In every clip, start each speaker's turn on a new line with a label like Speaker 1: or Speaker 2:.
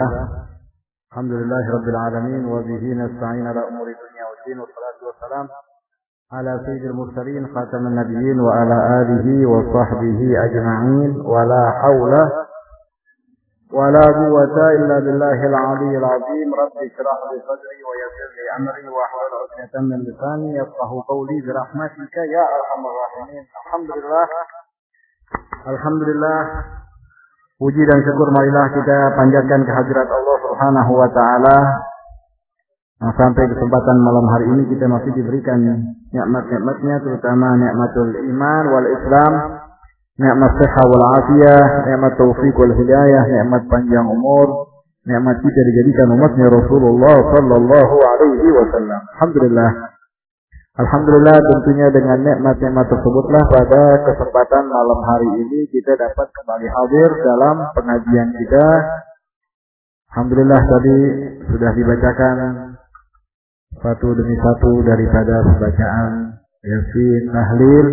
Speaker 1: الحمد لله رب العالمين وبه نستعين على أمور الدنيا والدين والصلاة والسلام على سيد المرسلين خاتم النبيين وعلى آله وصحبه أجمعين. ولا حول ولا قوة إلا بالله العلي العظيم. رب اشرح لي صدري ويسر لي أمري واحلل عقدة من لساني يفقه قولي برحمتك يا أرحم الراحمين. الحمد لله الحمد لله Puji dan syukur marilah kita panjatkan kehadirat Allah Subhanahu wa taala. Nah, sampai kesempatan malam hari ini kita masih diberikan nikmat-nikmatnya terutama nikmatul iman wal Islam, nikmat sehat wal afiyah, nikmat taufik wal hidayah, nikmat panjang umur, nikmat kita dijadikan umatnya Rasulullah sallallahu alaihi wasallam. Alhamdulillah. Alhamdulillah tentunya dengan nikmat-nikmat tersebutlah pada kesempatan malam hari ini kita dapat kembali hadir dalam pengajian kita. Alhamdulillah tadi sudah dibacakan satu demi satu daripada pembacaan Yasin Tahlil.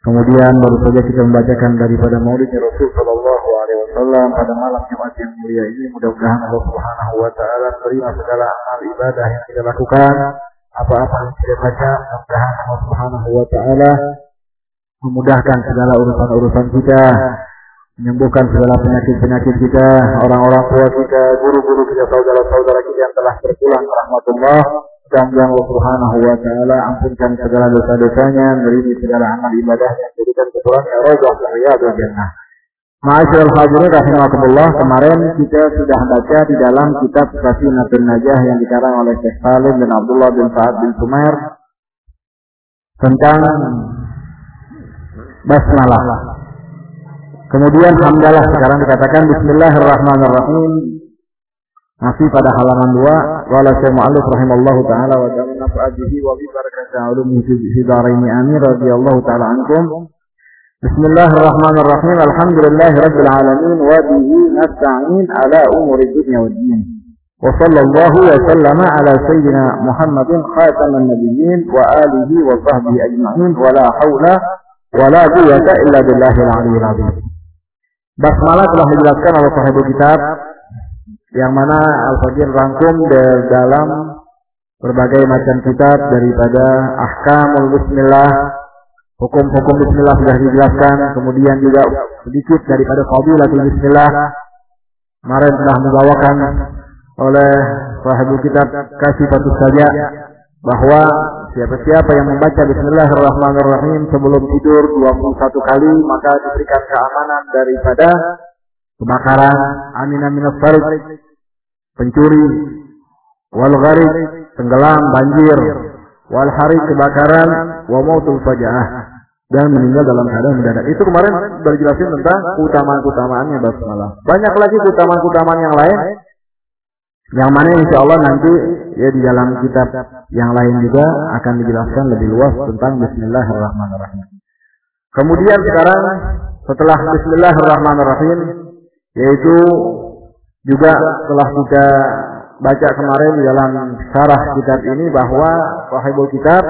Speaker 1: Kemudian baru saja kita membacakan daripada Maulidnya Rasul Shallallahu Alaihi Wasallam pada malam Jumat yang mulia ini. Mudah-mudahan Allah Subhanahu Wa Taala terima segala amal ibadah yang kita lakukan apa-apa yang kita baca mudah-mudahan Allah Subhanahu wa taala memudahkan segala urusan-urusan kita menyembuhkan segala penyakit-penyakit kita orang-orang tua kita guru-guru kita saudara-saudara kita yang telah berpulang rahmatullah. Dan yang Allah Subhanahu wa taala ampunkan segala dosa-dosanya nerima segala amal ibadahnya jadikan keturunan ya rajah riyadul jannah Ma'asyiral hadirin rahimakumullah, kemarin kita sudah baca di dalam kitab Safinatun Najah yang dikarang oleh Syekh Salim bin Abdullah bin Sa'ad bin Sumair tentang basmalah. Kemudian hamdalah sekarang dikatakan bismillahirrahmanirrahim. Masih pada halaman 2 wala Syekh Mu'allif rahimallahu taala wa ta'ala nafa'ajihi wa bi fi amin taala ankum. بسم الله الرحمن الرحيم الحمد لله رب العالمين وبه نستعين على أمور الدنيا والدين وصلى الله وسلم على سيدنا محمد خاتم النبيين وآله وصحبه أجمعين ولا حول ولا قوة إلا بالله العلي العظيم Basmalah telah dijelaskan oleh sahibul kitab yang mana Al-Fajir rangkum dalam berbagai macam kitab daripada ahkamul bismillah Hukum-hukum bismillah sudah dijelaskan, kemudian juga sedikit daripada fadilatul bismillah. Kemarin telah membawakan oleh sahabat kitab kasih patut saja bahwa siapa-siapa yang membaca bismillahirrahmanirrahim sebelum tidur 21 kali maka diberikan keamanan daripada kebakaran, amin amin pencuri, wal tenggelam, banjir, wal hari kebakaran, wa mautul fajaah dan meninggal dalam keadaan mendadak. Itu kemarin sudah dijelasin tentang keutamaan-keutamaannya basmalah. Banyak lagi keutamaan-keutamaan yang lain yang mana insya Allah nanti ya di dalam kitab yang lain juga akan dijelaskan lebih luas tentang Bismillahirrahmanirrahim. Kemudian sekarang setelah Bismillahirrahmanirrahim yaitu juga setelah kita baca kemarin di dalam syarah kitab ini bahwa sahibul kitab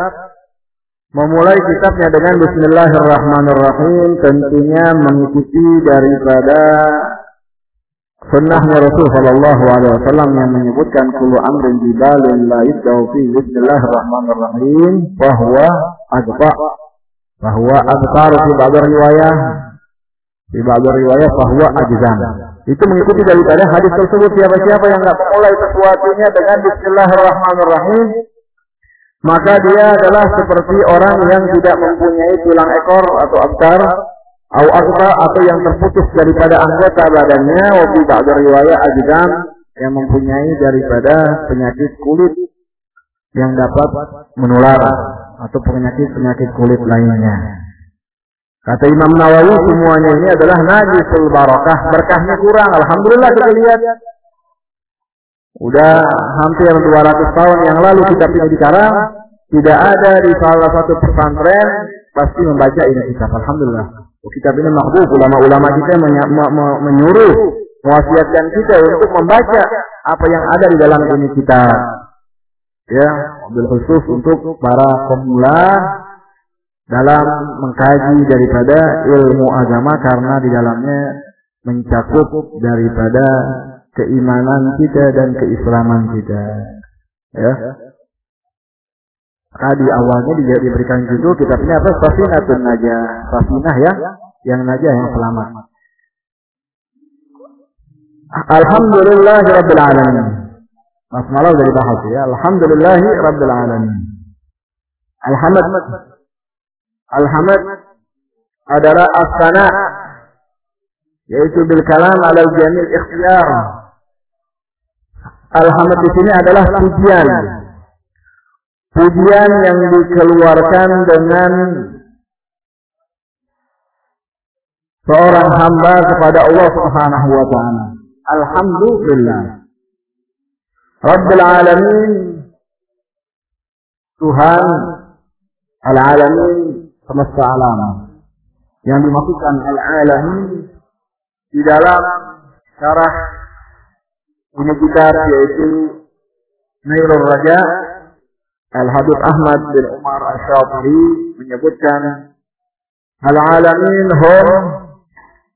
Speaker 1: memulai kitabnya dengan Bismillahirrahmanirrahim tentunya mengikuti daripada sunnahnya Rasul Shallallahu Alaihi Wasallam yang menyebutkan kulu amrin jibalin la yudau fi Bismillahirrahmanirrahim bahwa agba bahwa agbar fi ba'd riwayah di ba'd riwayah bahwa ajzam itu mengikuti daripada hadis tersebut. Siapa-siapa yang enggak memulai sesuatunya dengan Bismillahirrahmanirrahim maka dia adalah seperti orang yang tidak mempunyai tulang ekor atau akar atau yang terputus daripada anggota badannya. Tak ada riwayat ajdam yang mempunyai daripada penyakit kulit yang dapat menular atau penyakit-penyakit kulit lainnya. Kata Imam Nawawi semuanya ini adalah najisul barakah, berkahnya kurang. Alhamdulillah kita lihat Udah hampir 200 tahun yang lalu kitab ini dikarang, tidak ada di salah satu pesantren pasti membaca ini kitab. Alhamdulillah. Kitab ini makbul, ulama-ulama kita menyuruh, mewasiatkan kita untuk membaca apa yang ada di dalam ini kitab. Ya, mobil khusus untuk para pemula dalam mengkaji daripada ilmu agama karena di dalamnya mencakup daripada keimanan kita dan keislaman kita. Ya. Tadi awalnya diberikan judul kitabnya apa? Safinatun Najah. Safinah ya, yang najah yang selamat. Alhamdulillah Rabbil Alamin. Mas malam dari bahas ya. Alhamdulillah Rabbil Alamin. Alhamd. Alhamd adalah asana yaitu bil kalam ala jamil ikhtiyar. Alhamd di sini adalah pujian. Pujian yang dikeluarkan dengan seorang hamba kepada Allah Subhanahu wa taala. Alhamdulillah. Rabbil alamin Tuhan al-alamin semesta alam. Yang dimaksudkan al-alamin di dalam syarah ini kitab yaitu Nailul Raja Al-Habib Ahmad bin Umar Ash-Shafiri menyebutkan Al-alamin hum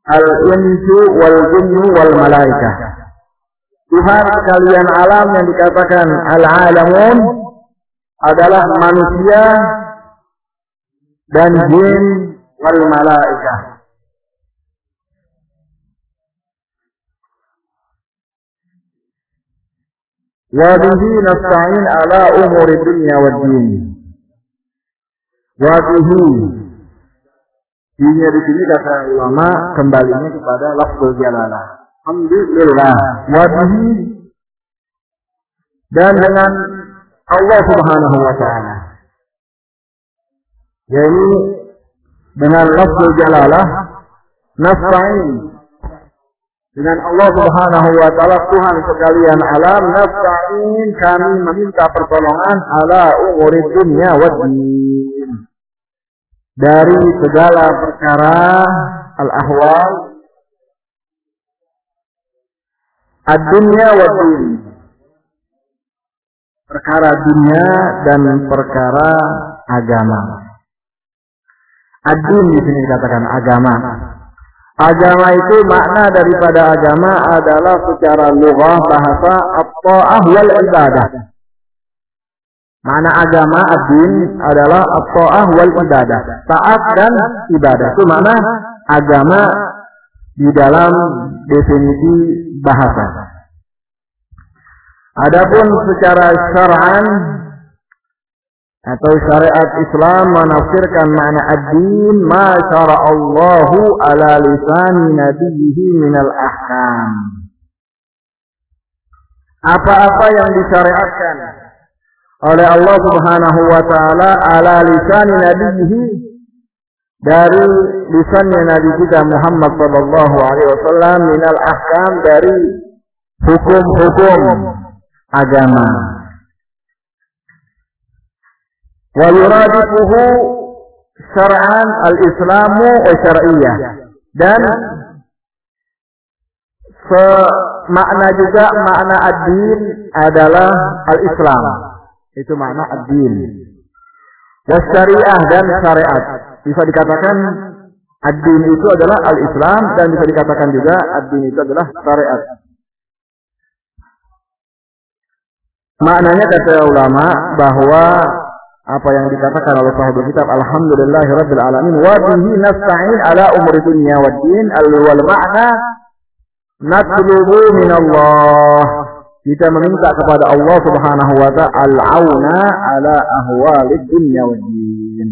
Speaker 1: al-insu wal jinnu wal malaikah. Tuhan sekalian alam yang dikatakan al-alamun adalah manusia dan jin wal malaikah. Wa bihi nasta'in ala umuri dunya wad din. Wa bihi Dinya di sini kata ulama kembalinya kepada lafzul jalalah. Alhamdulillah. Wadihi dan dengan Allah Subhanahu wa taala. Jadi dengan lafzul jalalah nasta'in dengan Allah Subhanahu wa taala Tuhan sekalian alam nasta'in kami meminta pertolongan ala umuri dunya wa din. Dari segala perkara al-ahwal ad-dunya wa din. Perkara dunia dan perkara agama ad-din di sini dikatakan agama agama itu makna daripada agama adalah secara lughah bahasa at-ta'ah wal ibadah Mana agama ad-din adalah at-ta'ah wal ibadah. Taat dan ibadah. Itu mana agama di dalam definisi bahasa. Adapun secara syar'an atau syariat Islam menafsirkan makna ad-din ma Allahu ala lisan nabiyhi minal ahkam. Apa-apa yang disyariatkan oleh Allah Subhanahu wa taala ala lisan nabihi dari lisannya Nabi kita Muhammad sallallahu alaihi wasallam minal ahkam dari hukum-hukum agama. Wa yuradifuhu syar'an al-islamu wa syar'iyyah. Dan makna juga makna ad-din adalah al-Islam itu makna ad-din. Dan syariah dan syariat. Bisa dikatakan ad-din itu adalah al-Islam dan bisa dikatakan juga ad-din itu adalah syariat. Maknanya kata ulama bahwa apa yang dikatakan oleh sahabat kitab Alhamdulillahirabbil alamin wa bihi nasta'in ala umuri dunya wad din al wal ma'na natlubu min Allah kita meminta kepada Allah Subhanahu wa taala al-auna ala ahwalid dunya wad din.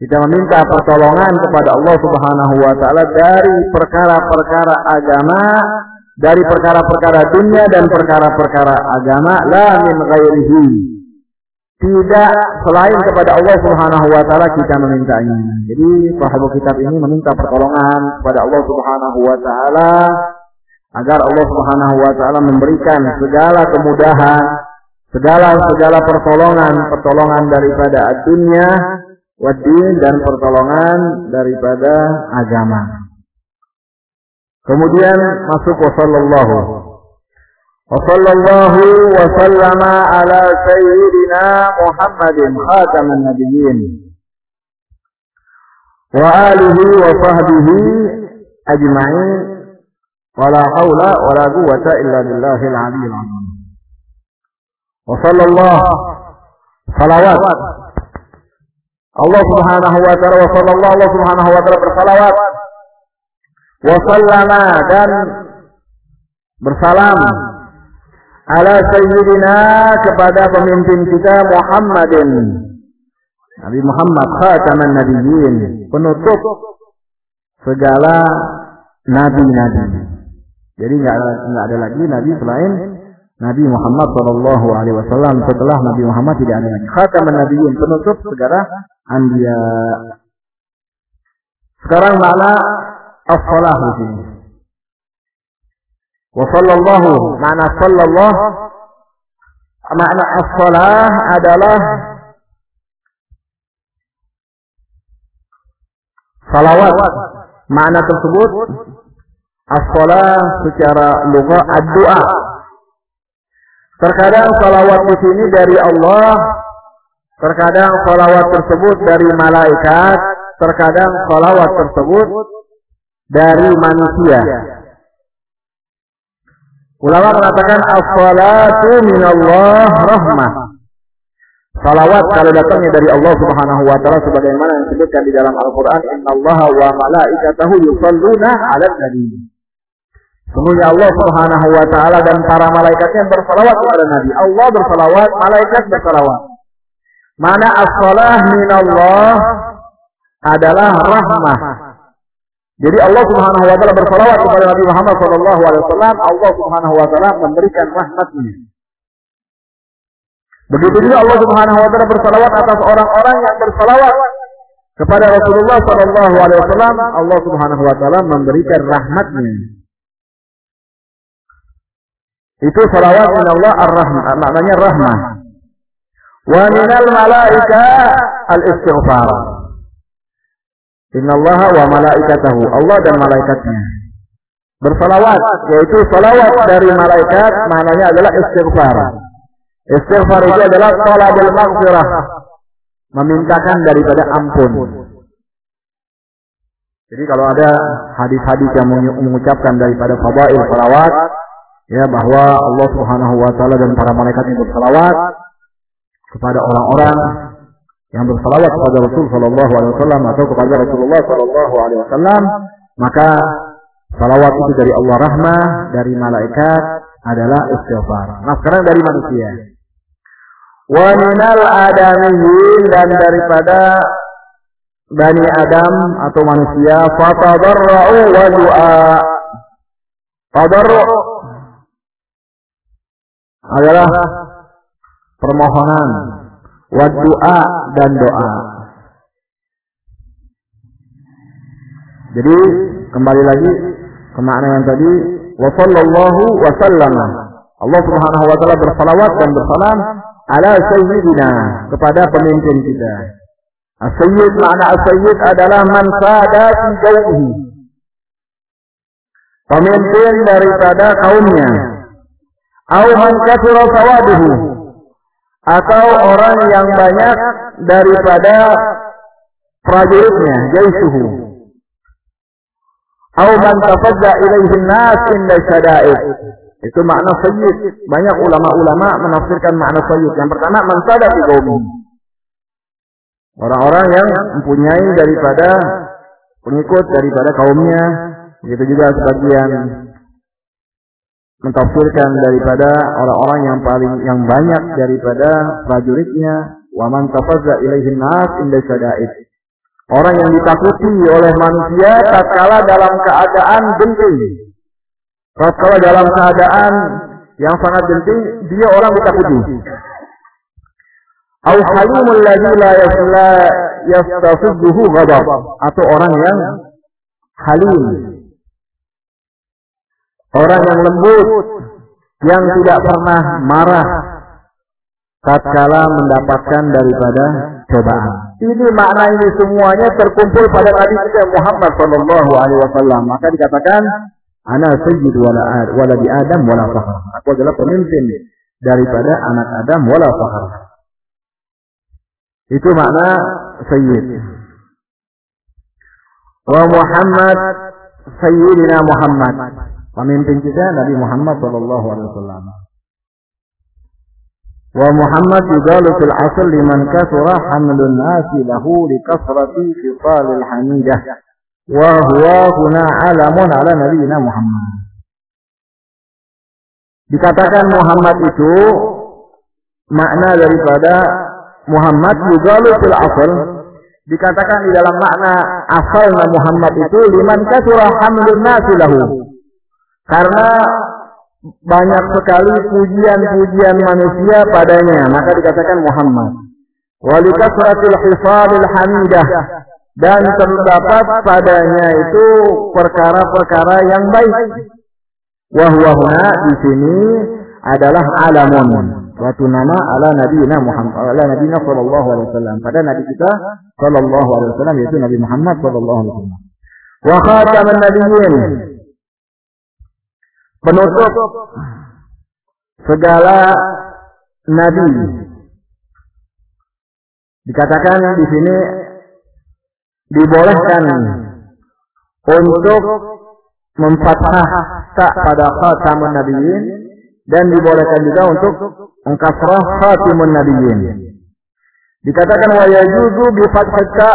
Speaker 1: Kita meminta pertolongan kepada Allah Subhanahu wa taala dari perkara-perkara agama, dari perkara-perkara dunia dan perkara-perkara agama la min ghairihi. Tidak selain kepada Allah Subhanahu wa taala kita memintanya. Jadi sahabat kitab ini meminta pertolongan kepada Allah Subhanahu wa taala agar Allah Subhanahu wa taala memberikan segala kemudahan, segala segala pertolongan, pertolongan daripada dunia, wadin dan pertolongan daripada agama. Kemudian masuk wa وصلى الله وسلم على سيدنا محمد خاتم النبيين وآله وصحبه أجمعين. ولا حول ولا قوة إلا بالله العلي العظيم. وصلى الله صلوات. الله سبحانه وتعالى وصلى الله الله سبحانه وتعالى بالصلوات. وسلم dan bersalam ala sayyidina kepada pemimpin kita Muhammadin Nabi Muhammad khataman nabiyyin penutup segala nabi-nabi. Jadi nggak nggak ada lagi nabi selain Nabi Muhammad Shallallahu Alaihi Wasallam. Setelah Nabi Muhammad tidak ada lagi. Khataman Nabiyin penutup segala anbiya. Sekarang mana as-salah. Wa sallallahu mana sallallahu makna as-salah adalah salawat. Makna tersebut as-salah secara lugah ad-du'a. Terkadang salawat di sini dari Allah, terkadang salawat tersebut dari malaikat, terkadang salawat tersebut dari manusia. Ulama mengatakan as-salatu minallah rahmah. Salawat kalau datangnya dari Allah Subhanahu wa taala sebagaimana yang disebutkan di dalam Al-Qur'an, "Innallaha wa malaikatahu yusalluna 'alan nabi." Sungguhnya Allah Subhanahu wa taala dan para malaikatnya bersalawat kepada Nabi. Allah bersalawat, malaikat bersalawat. Mana as-salah minallah adalah rahmah. Jadi Allah Subhanahu wa taala bersalawat kepada Nabi Muhammad sallallahu alaihi wasallam, Allah Subhanahu wa taala memberikan rahmatnya. Begitu juga Allah Subhanahu wa taala bersalawat atas orang-orang yang bersalawat kepada Rasulullah sallallahu alaihi wasallam, Allah Subhanahu wa taala memberikan rahmatnya. Itu salawat min Allah ar-rahmah. Maknanya rahmah. Wa minal malaika al-istighfar. Inna Allah wa malaikatahu. Allah dan malaikatnya. Bersalawat. Yaitu salawat dari malaikat. Maknanya adalah istighfar. Istighfar itu adalah talabul maghfirah. Memintakan daripada ampun. Jadi kalau ada hadis-hadis yang mengucapkan daripada fadail salawat, ya bahwa Allah Subhanahu wa taala dan para malaikat yang bersalawat kepada orang-orang yang bersalawat kepada Rasul sallallahu alaihi wasallam atau kepada Rasulullah sallallahu alaihi wasallam maka salawat itu dari Allah rahmah dari malaikat adalah istighfar. Nah sekarang dari manusia. Wa minal adamiyin dan daripada Bani Adam atau manusia fatadarra'u wa du'a. Tadarru' adalah permohonan, wa doa dan doa. Jadi kembali lagi ke makna yang tadi wa sallallahu wa sallama. Allah Subhanahu wa taala bersalawat dan bersalam ala sayyidina kepada pemimpin kita. As-sayyid makna as-sayyid adalah man sada fi qaumihi. Pemimpin daripada kaumnya Au man kathura sawaduhu atau orang yang banyak daripada prajuritnya jaisuhu. Au man tafadda ilaihi nas inda syada'id itu makna sayyid. Banyak ulama-ulama menafsirkan makna sayyid. Yang pertama man sada fi orang-orang yang mempunyai daripada pengikut daripada kaumnya. Begitu juga sebagian mentafsirkan daripada orang-orang yang paling yang banyak daripada prajuritnya. Wa man tafazza ilaihin nas inda syada'id. Orang yang ditakuti oleh manusia tatkala dalam keadaan genting. Tatkala dalam keadaan yang sangat genting dia orang ditakuti. Au halimul ladzi la yasla yastafidhu ghadab. Atau orang yang halim Orang yang lembut, yang tidak pernah marah tatkala mendapatkan daripada cobaan. Ini makna ini semuanya terkumpul pada Nabi Muhammad sallallahu alaihi wasallam. Maka dikatakan ana sayyid wala waladi Adam wala fakhr. Aku adalah pemimpin daripada anak Adam wala fakhr. Itu makna sayyid. Wa Muhammad sayyidina Muhammad Pemimpin kita Nabi Muhammad sallallahu alaihi wasallam. Wa Muhammad yugalu fil asl liman kasura hamlun nasi lahu li kasrati fisalil hamidah. Wa huwa huna alamun ala nabiyina Muhammad. Dikatakan Muhammad itu makna daripada Muhammad yugalu fil asl dikatakan di dalam makna asalnya Muhammad itu liman kasura hamlun nasi lahu. Karena banyak sekali pujian-pujian manusia padanya, maka dikatakan Muhammad. Wali kasratil hifadil hamidah. Dan terdapat padanya itu perkara-perkara yang baik. Wahwahuna di sini adalah alamun. Suatu nama ala Nabi Muhammad ala Nabi sallallahu alaihi wasallam. Pada nabi kita sallallahu alaihi wasallam yaitu Nabi Muhammad sallallahu alaihi wasallam. Wa khataman nabiyyin penutup segala nabi dikatakan di sini dibolehkan untuk memfathah tak pada khataman nabiyyin dan dibolehkan juga untuk mengkasrah khatimun nabiyyin. Dikatakan wa yajuzu bi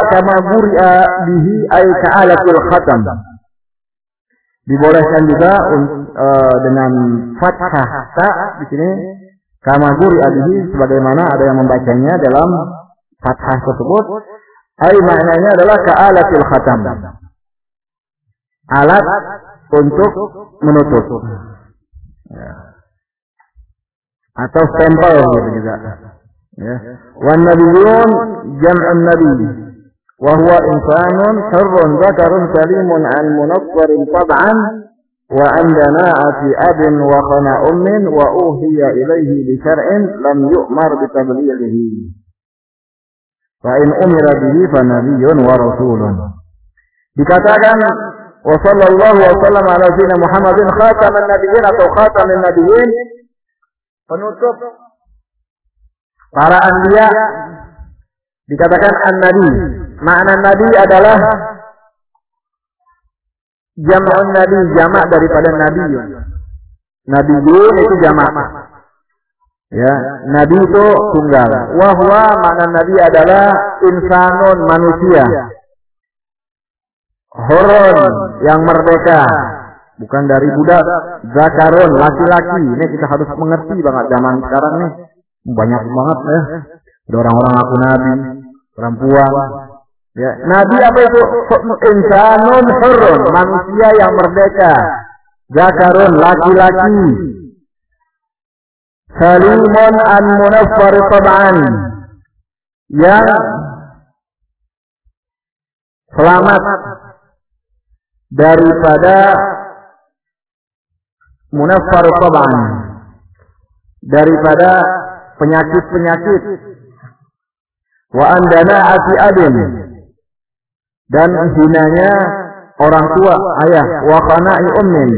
Speaker 1: kama guri'a bihi ay ka'alatul khatam. Dibolehkan juga uh, dengan fathah ta di sini kama guri'a bihi sebagaimana ada yang membacanya dalam fathah tersebut. Ay maknanya adalah ka'alatul khatam. Alat untuk menutup. Ya atau stempel gitu juga. Ya. Wan nabiyyun jam'un nabi wa huwa insanun hurrun zakarun salimun an munaffarin tab'an wa an dana'ati abin wa khana ummin wa uhiya ilaihi bi syar'in lam yu'mar bi tablighihi. Fa in umira bihi fa nabiyyun wa rasulun. Dikatakan wa sallallahu wa sallam ala sayyidina Muhammadin khataman nabiyyin atau khatamin nabiyyin penutup para anbiya dikatakan an-nabi. Makna nabi adalah jam'un nabi, jamak daripada nabiyun. Nabiyun itu jamak. Ya, nabi itu tunggal. Wahwa makna nabi adalah insanun manusia. Horon yang merdeka, bukan dari budak zakarun laki-laki ini kita harus mengerti banget zaman sekarang nih banyak banget ya ada orang-orang aku nabi perempuan ya. Nabi apa itu? Insanun hurun manusia yang merdeka. Zakarun laki-laki. Salimun an munaffar tab'an. Yang selamat. Daripada munaffar taban. Daripada penyakit-penyakit. Wa andana ati adin dan hinanya orang tua ayah wa qana'i ummin.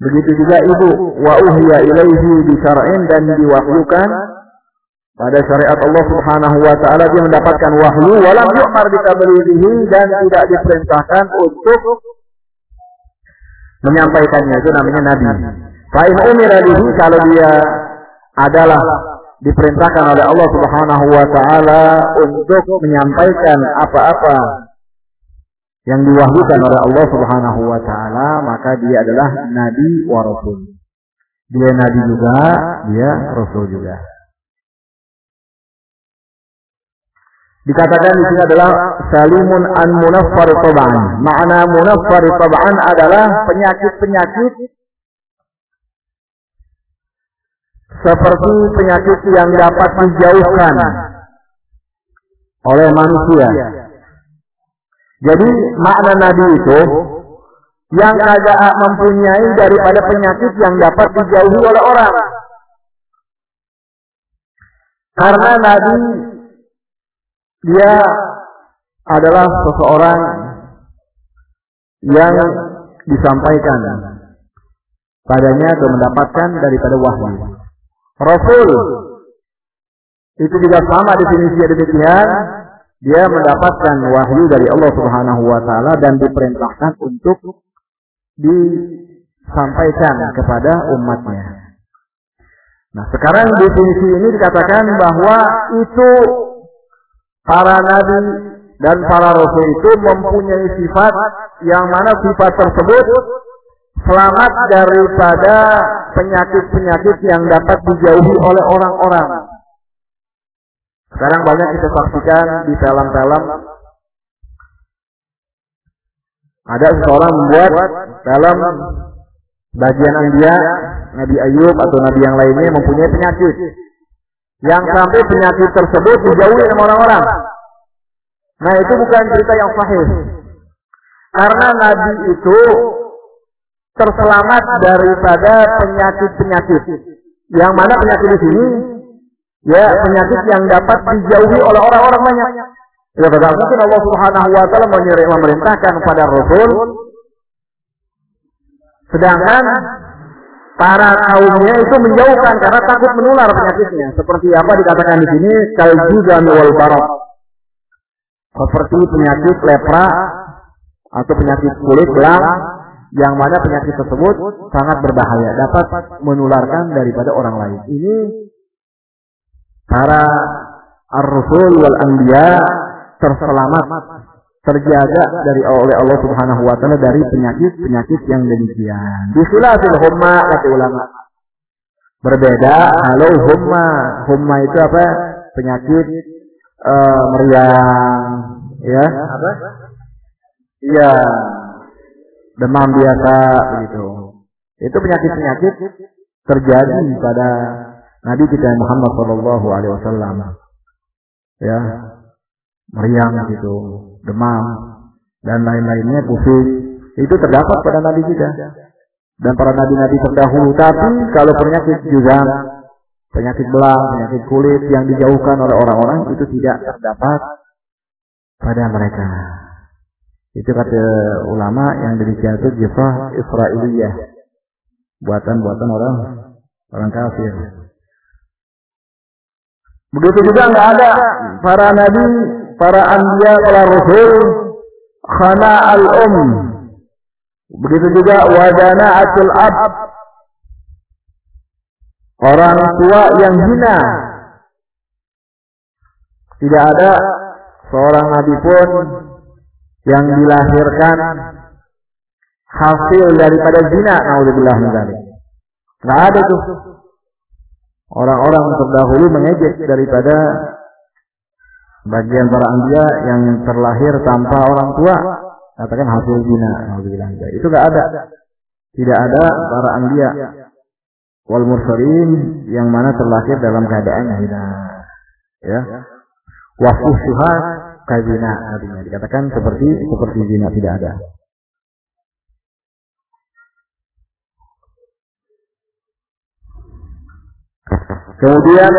Speaker 1: Begitu juga ibu wa uhiya ilaihi bi syar'in dan diwahyukan pada syariat Allah Subhanahu wa taala. Dia mendapatkan wahyu walam yu'mar bi tablighihi dan tidak diperintahkan untuk menyampaikannya. Itu namanya nabi. Fa'in umira bihi kalau dia adalah diperintahkan oleh Allah Subhanahu wa taala untuk menyampaikan apa-apa yang diwahyukan oleh Allah Subhanahu wa taala, maka dia adalah nabi wa rasul. Dia nabi juga, dia rasul juga. Dikatakan di sini adalah salimun an munaffar tab'an. Makna munaffar tab'an adalah penyakit-penyakit seperti penyakit yang dapat dijauhkan oleh manusia. Jadi makna Nabi itu yang kagak mempunyai daripada penyakit yang dapat dijauhi oleh orang. Karena Nabi dia adalah seseorang yang disampaikan padanya atau mendapatkan daripada wahyu. Rasul itu juga sama definisi demikian dia mendapatkan wahyu dari Allah Subhanahu wa taala dan diperintahkan untuk di sampaikan kepada umatnya. Nah, sekarang definisi ini dikatakan bahwa itu para nabi dan para rasul itu mempunyai sifat yang mana sifat tersebut selamat daripada penyakit-penyakit yang dapat dijauhi oleh orang-orang. Sekarang banyak kita saksikan di film-film ada seseorang membuat film bagian dia Nabi Ayub atau Nabi yang lainnya mempunyai penyakit yang sampai penyakit tersebut dijauhi oleh orang-orang. Nah itu bukan cerita yang sahih. Karena Nabi itu terselamat daripada penyakit-penyakit. Yang mana penyakit di sini? Ya, penyakit yang dapat dijauhi oleh orang-orang banyak. Ya, pada mungkin Allah Subhanahu wa taala memerintahkan kepada Rasul sedangkan para kaumnya itu menjauhkan karena takut menular penyakitnya. Seperti apa dikatakan di sini kaljudan wal barak. Seperti penyakit lepra atau penyakit kulit belang yang mana penyakit tersebut sangat berbahaya, dapat menularkan daripada orang lain. Ini para ar-rusul wal anbiya terselamat, terjaga dari oleh Allah Subhanahu wa taala dari penyakit-penyakit yang demikian. Bikhilafil humma kata ulama. Berbeda kalau humma. Humma itu apa? Penyakit uh, meriang, ya. Apa? Iya, demam biasa begitu. Itu penyakit-penyakit terjadi pada Nabi kita Muhammad Shallallahu Alaihi Wasallam. Ya, meriang gitu, demam dan lain-lainnya pusing itu terdapat pada Nabi kita dan para nabi-nabi terdahulu. Tapi kalau penyakit juga penyakit belang, penyakit kulit yang dijauhkan oleh orang-orang itu tidak terdapat pada mereka. Itu kata ulama yang demikian itu jifah Israiliyah. Buatan-buatan orang orang kafir. Begitu juga nggak ada para nabi, para anbiya, para rasul khana al-um. Begitu juga wadana atul ab. Orang tua yang hina. Tidak ada seorang nabi pun yang dilahirkan hasil daripada zina naudzubillah min dzalik. Enggak ada tuh. Orang-orang terdahulu mengejek daripada bagian para anbiya yang terlahir tanpa orang tua katakan hasil zina Itu enggak ada. Tidak ada para anbiya wal mursalin yang mana terlahir dalam keadaan zina. Ya. Wa fusuhat kazina artinya dikatakan seperti seperti zina tidak ada. Kemudian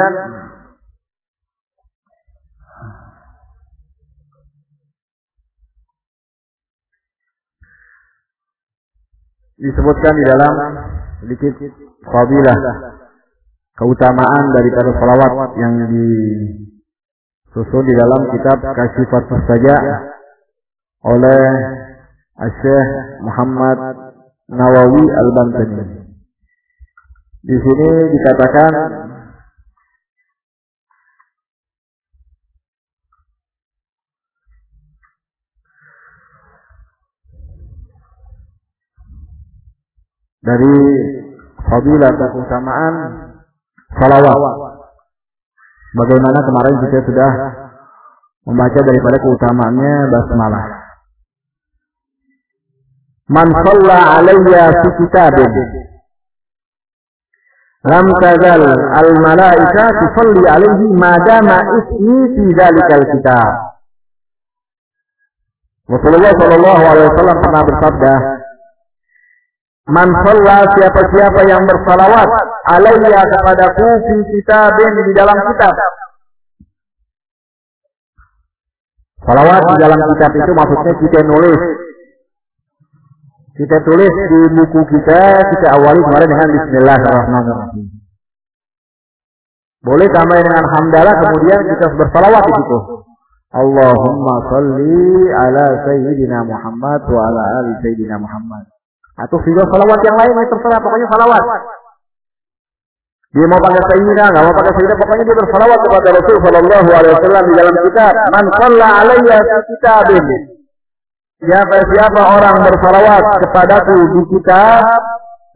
Speaker 1: disebutkan di dalam sedikit fadilah keutamaan daripada salawat yang di susun di dalam kitab Kasifat saja oleh Syekh Muhammad Nawawi Al-Bantani. Di sini dikatakan dari fadilah dan keutamaan salawat Bagaimana kemarin kita sudah membaca daripada keutamaannya basmalah. Man shalla alayya fi kitabin lam tazal al malaika tusalli alayhi ma dama ismi fi dzalikal kitab. Rasulullah sallallahu alaihi wasallam pernah bersabda, Man siapa-siapa yang bersalawat alayya kepadaku fi kitabin di dalam kitab. Salawat di dalam kitab itu maksudnya kita nulis. Kita tulis di buku kita, kita awali kemarin dengan Bismillahirrahmanirrahim. Boleh tambah dengan hamdalah, kemudian kita bersalawat di situ. Allahumma salli ala Sayyidina Muhammad wa ala ali Sayyidina Muhammad. Atau video salawat yang lain, terserah. Pokoknya salawat. Dia mau pakai sayyidina, nggak mau pakai sayyidina, pokoknya dia bersalawat kepada Rasul Shallallahu Alaihi Wasallam di dalam kitab. Man shalla alaiya kitabin. Siapa siapa orang bersalawat kepadaku di kitab,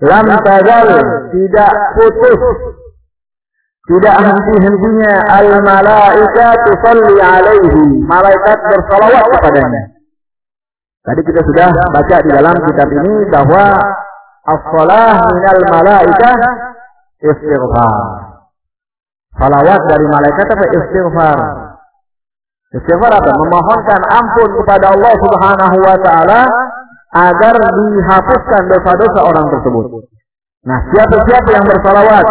Speaker 1: lam tazal tidak putus tidak henti-hentinya al malaikat tusalli alaihi malaikat bersalawat kepadanya tadi kita sudah baca di dalam kitab ini bahwa as-salah minal malaikah istighfar. Salawat dari malaikat apa? Istighfar. Istighfar apa? Memohonkan ampun kepada Allah Subhanahu wa taala agar dihapuskan dosa-dosa orang tersebut. Nah siapa-siapa yang bersalawat?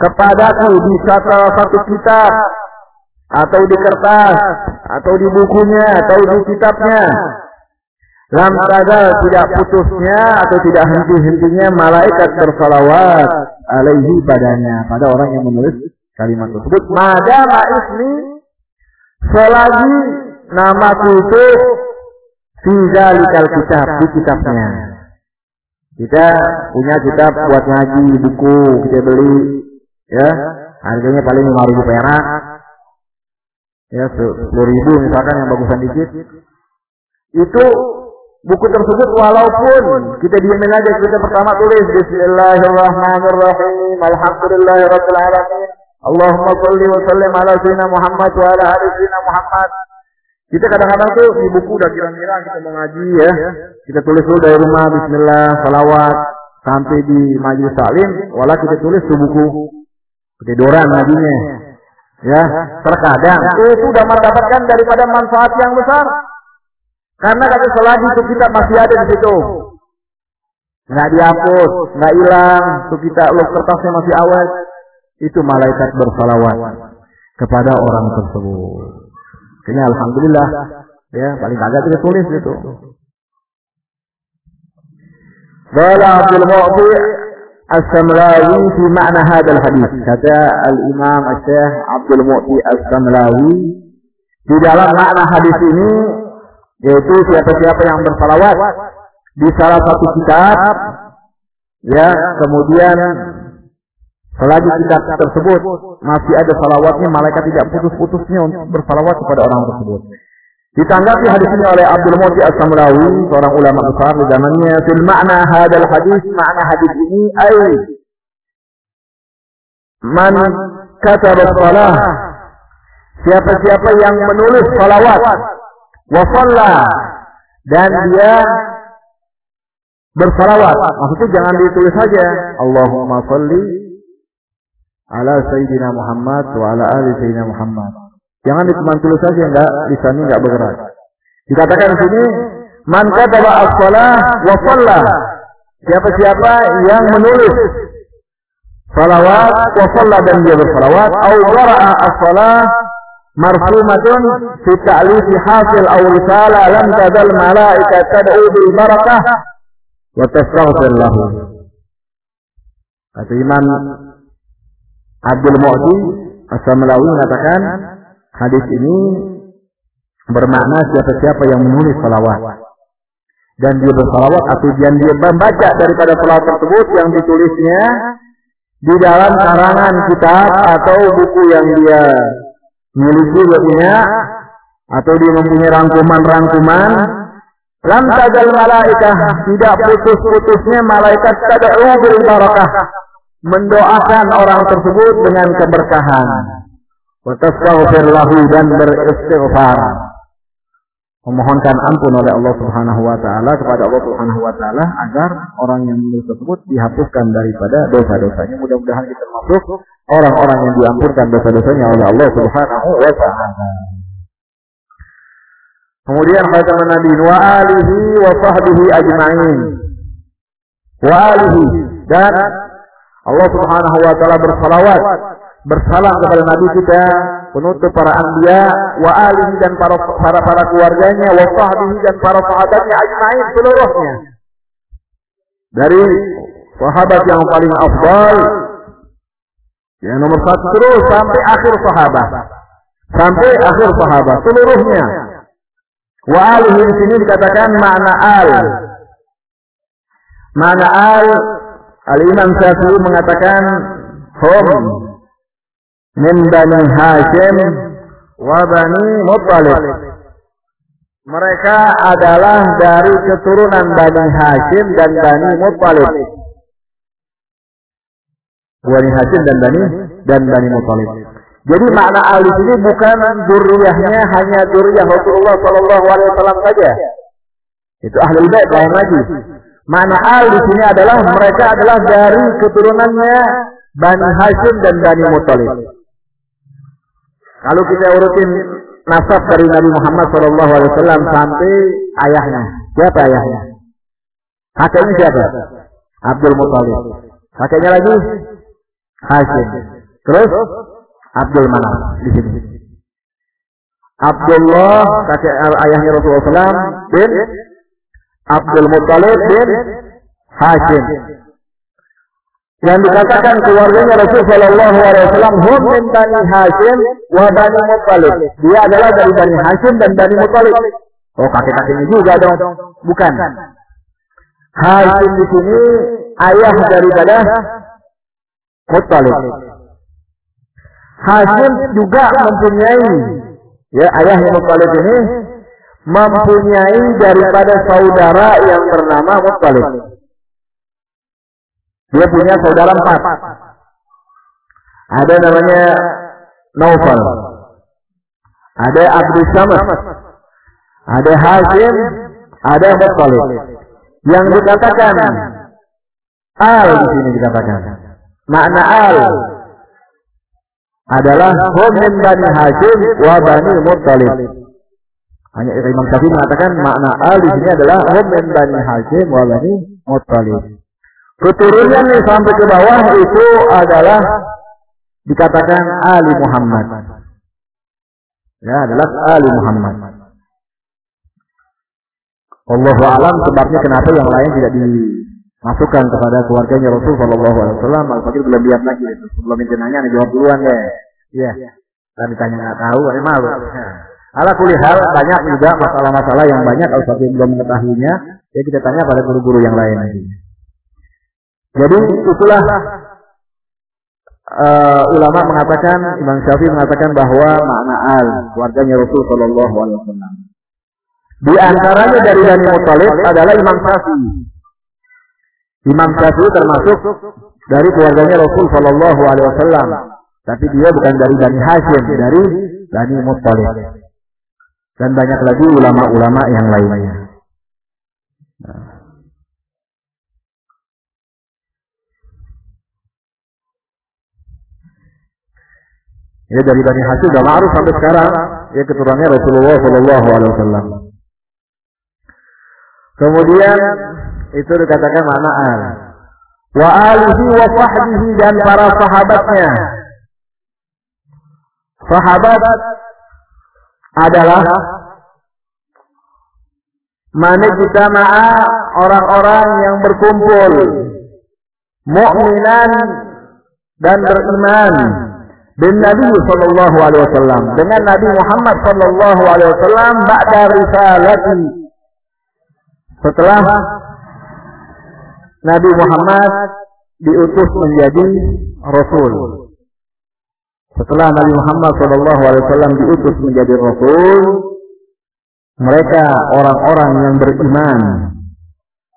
Speaker 1: Kepadaku di salah satu kitab atau di kertas atau di bukunya atau di kitabnya lam tada tidak putusnya atau tidak henti-hentinya malaikat bersalawat alaihi padanya pada orang yang menulis kalimat tersebut. Madama ismi selagi nama itu fi zalikal kitab di kitabnya. Kita punya kitab buat ngaji buku kita beli ya. Harganya paling lima ribu perak. Ya sepuluh ribu misalkan yang bagusan dikit. Itu buku tersebut walaupun kita diemin aja kita pertama tulis Bismillahirrahmanirrahim Alhamdulillahirabbil alamin Allahumma sholli wa sallim ala sayyidina Muhammad wa ala ali sayyidina Muhammad kita kadang-kadang tuh di buku udah kira-kira kita mau ngaji ya kita tulis dulu dari rumah Bismillah salawat sampai di majelis salim wala kita tulis tuh buku Ketiduran nabinya. Ya, terkadang itu sudah mendapatkan daripada manfaat yang besar. Karena kata selagi itu kita masih ada di situ. Nggak dihapus, nggak hilang, itu kita lo kertasnya masih awet. Itu malaikat bersalawat kepada orang tersebut. Ini alhamdulillah ya paling kagak kita tulis gitu. Qala Abdul Mu'ti As-Samlawi fi makna hadal hadis. Kata Al-Imam Syekh Abdul Mu'ti As-Samlawi di dalam makna hadis ini yaitu siapa-siapa yang bersalawat. Di salah satu kitab ya kemudian selagi kitab tersebut masih ada salawatnya malaikat tidak putus-putusnya untuk bersalawat kepada orang tersebut. Ditanggapi hadis ini oleh Abdul Muti As-Samrawi, seorang ulama besar di zamannya, fil makna hadal hadis, makna hadis ini ay man kata salah. Siapa-siapa yang menulis salawat wa dan dia bersalawat. maksudnya jangan ditulis saja. Allahumma salli ala sayyidina Muhammad wa ala ali sayyidina Muhammad. Jangan cuma tulis saja enggak lisannya enggak bergerak. Dikatakan di sini man kataba as-shalah wa shalla. Siapa-siapa yang menulis salawat wa shalla dan dia bersalawat au qara'a as-shalah marfumatun fi ta'lifi hasil aw risala lam tadal malaika tad'u bil barakah wa tastaghfir lahu. Kata Imam Abdul Mu'ti As-Samlawi mengatakan Hadis ini bermakna siapa-siapa yang menulis salawat dan dia bersalawat atau dia dia membaca daripada salawat tersebut yang ditulisnya di dalam karangan kitab atau buku yang dia miliki dia punya atau dia mempunyai rangkuman-rangkuman. Lam tajal malaikah tidak putus-putusnya malaikat tad'u bil barakah. Mendoakan orang tersebut dengan keberkahan. Watastaghfir lahu dan beristighfar. Memohonkan ampun oleh Allah Subhanahu wa taala kepada Allah Subhanahu wa taala agar orang yang menulis tersebut dihapuskan daripada dosa-dosanya. Mudah-mudahan kita termasuk orang-orang yang diampunkan dosa-dosanya oleh Allah Subhanahu wa taala. Kemudian kata Nabi wa alihi wa sahbihi ajma'in. Wa alihi dan Allah Subhanahu wa taala bersalawat bersalam kepada Nabi kita, penutup para anbiya, wa alihi dan para para, para keluarganya, wa sahbihi dan para sahabatnya ajmain seluruhnya. Dari sahabat yang paling afdal yang nomor satu terus sampai akhir sahabat. Sampai akhir sahabat seluruhnya. Wa alihi di sini dikatakan makna al. Mana al Al-Imam Syafi'i mengatakan hum min Bani Hashim wa Bani Muttalib. Mereka adalah dari keturunan Bani Hashim dan Bani Muttalib. Bani Hashim dan Bani dan Bani Muttalib. Jadi makna al di sini bukan zuriyahnya hanya zuriyah Rasulullah Shallallahu Alaihi Wasallam saja. Itu ahli bait lain lagi. Makna al di sini adalah mereka adalah dari keturunannya Bani Hashim dan Bani Muttalib. Kalau kita urutin nasab dari Nabi Muhammad Wasallam sampai ayahnya, siapa ayahnya? Kakeknya siapa? Abdul Muttalib. Kakeknya lagi Hashim. Terus Abdul Manaf di sini. Abdullah kakek ayahnya Rasulullah SAW bin Abdul Muttalib bin Hashim. Yang dikatakan keluarganya Rasul Shallallahu Alaihi Wasallam hum min bani Hashim wa bani Muttalib. Dia adalah dari bani Hashim dan bani Muttalib. Oh kakek-kakeknya juga dong. Bukan. Hashim di sini ayah daripada Muttalib. Hashim juga mempunyai ya ayahnya Muttalib ini mempunyai daripada saudara yang bernama Muttalib. Dia punya saudara empat. Ada namanya Naufal. Ada Abdul Samad. Ada Hashim. Ada Muttalib. Yang dikatakan Al di sini dikatakan. Makna Al adalah hum min bani Hashim wa bani Muttalib. Hanya Imam Syafi'i mengatakan makna al di sini adalah hum bani Hashim wa bani Muttalib. Keturunan yang sampai ke bawah itu adalah dikatakan Ali Muhammad. Ya, adalah Ali Muhammad. Allahu alam sebabnya kenapa yang lain tidak dimasukkan kepada keluarganya Rasul Shallallahu Alaihi Wasallam. Al-Fakir belum lihat lagi. Sebelum itu nanya, jawab duluan deh. Iya. Dan ditanya nggak tahu, ada malu. Ala kulihal banyak juga masalah-masalah yang banyak kalau tapi belum mengetahuinya, ya kita tanya pada guru-guru yang lain lagi. Jadi itulah uh, ulama mengatakan Imam Syafi'i mengatakan bahwa makna al keluarganya Rasul Shallallahu Alaihi Wasallam. Di antaranya dari Bani Muthalib adalah Imam Syafi'i. Imam Syafi'i termasuk dari keluarganya Rasul Shallallahu Alaihi Wasallam. Tapi dia bukan dari Bani Hashim, dari Bani Muttalib. Dan banyak lagi ulama-ulama yang lainnya. Nah. Ya dari Bani Hashim sudah ma'ruf sampai sekarang ya keturunannya Rasulullah Shallallahu Alaihi Wasallam. Kemudian itu dikatakan mana al. Wa alihi wa sahbihi dan para sahabatnya Sahabat adalah mana kita ma'a orang-orang yang berkumpul mukminan dan beriman dengan Nabi sallallahu alaihi wasallam. Dengan Nabi Muhammad sallallahu alaihi wasallam ba'da risalati. Setelah Nabi Muhammad diutus menjadi rasul setelah Nabi Muhammad SAW diutus menjadi Rasul, mereka orang-orang yang beriman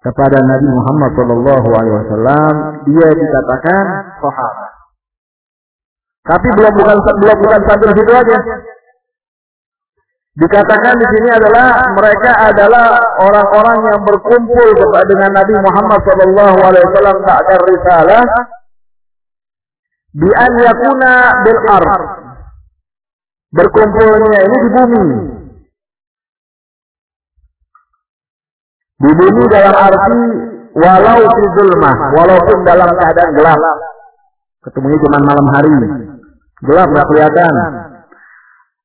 Speaker 1: kepada Nabi Muhammad SAW, dia dikatakan sahabat. Tapi belum bukan belum bukan sampai situ aja. Dikatakan di sini adalah mereka adalah orang-orang yang berkumpul dengan Nabi Muhammad SAW tak risalah bi an yakuna bil berkumpulnya ini di bumi. Di bumi dalam arti walau di zulmah walaupun dalam keadaan gelap. Ketemunya cuma malam hari. Gelap nggak kelihatan.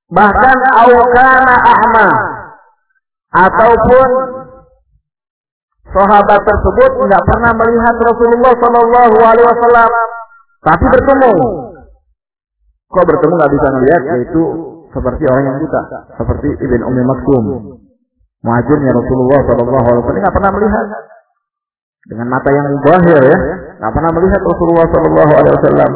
Speaker 1: Bahkan awkana ahma ataupun sahabat tersebut tidak pernah melihat Rasulullah Shallallahu Alaihi Wasallam tapi bertemu. Kok bertemu nggak bisa melihat? Yaitu seperti orang yang buta, seperti Ibn Ummi Maktum. Muhajirnya Rasulullah Alaihi Wasallam nggak pernah melihat. dengan mata yang zahir ya, nggak pernah melihat Rasulullah Wasallam.